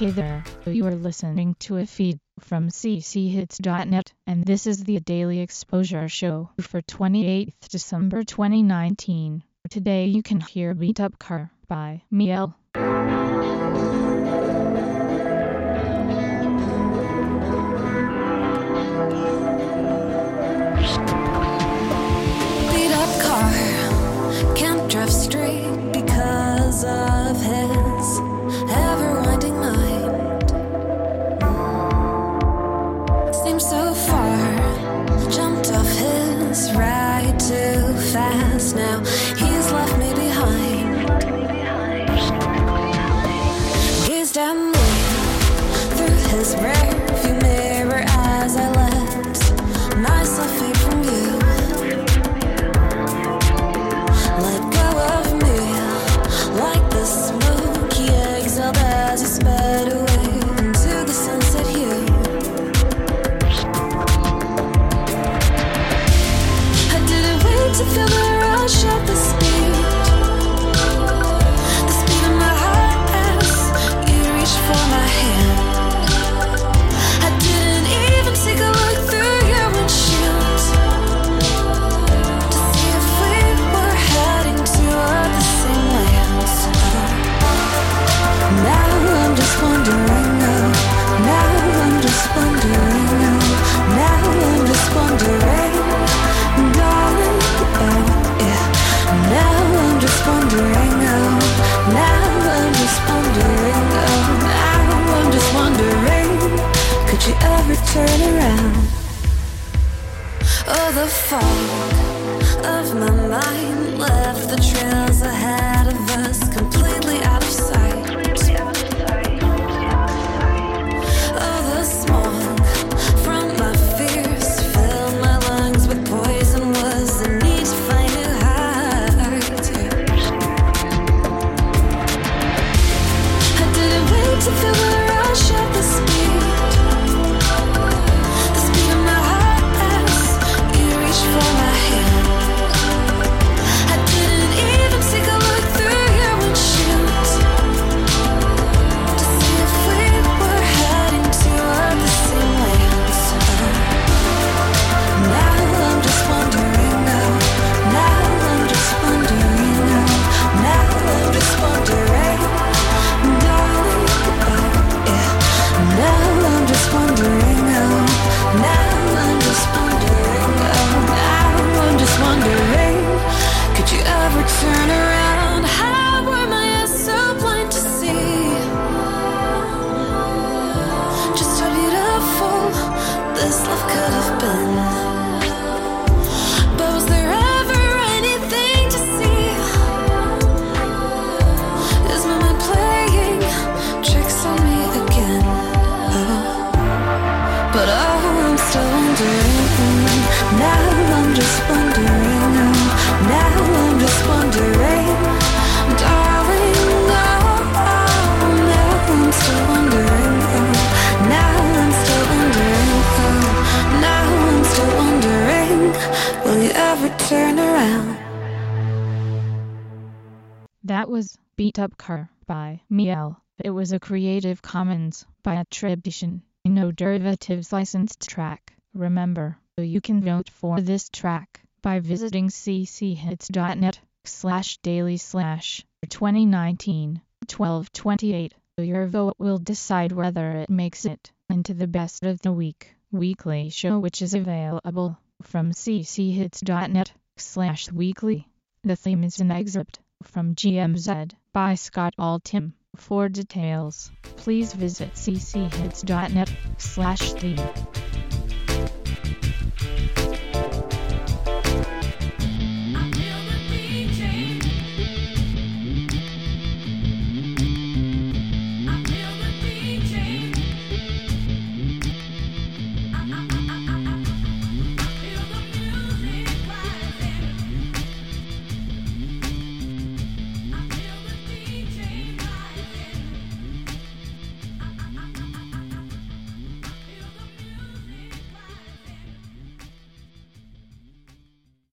Hey there, you are listening to a feed from cchits.net, and this is the Daily Exposure Show for 28th December 2019. Today you can hear Beat Up Car by Miel. beat up car through the fog of my mind left the trails to feel Now I'm just wondering. Now I'm just wondering, Now I'm still wondering. Will you ever turn around? That was Beat Up Car by Miel. It was a Creative Commons by attribution, no derivatives licensed track. Remember, you can vote for this track by visiting cchits.net slash daily slash 2019 1228. Your vote will decide whether it makes it into the best of the week weekly show which is available from cchits.net slash weekly. The theme is an excerpt from GMZ by Scott Altham. For details, please visit cchits.net slash theme.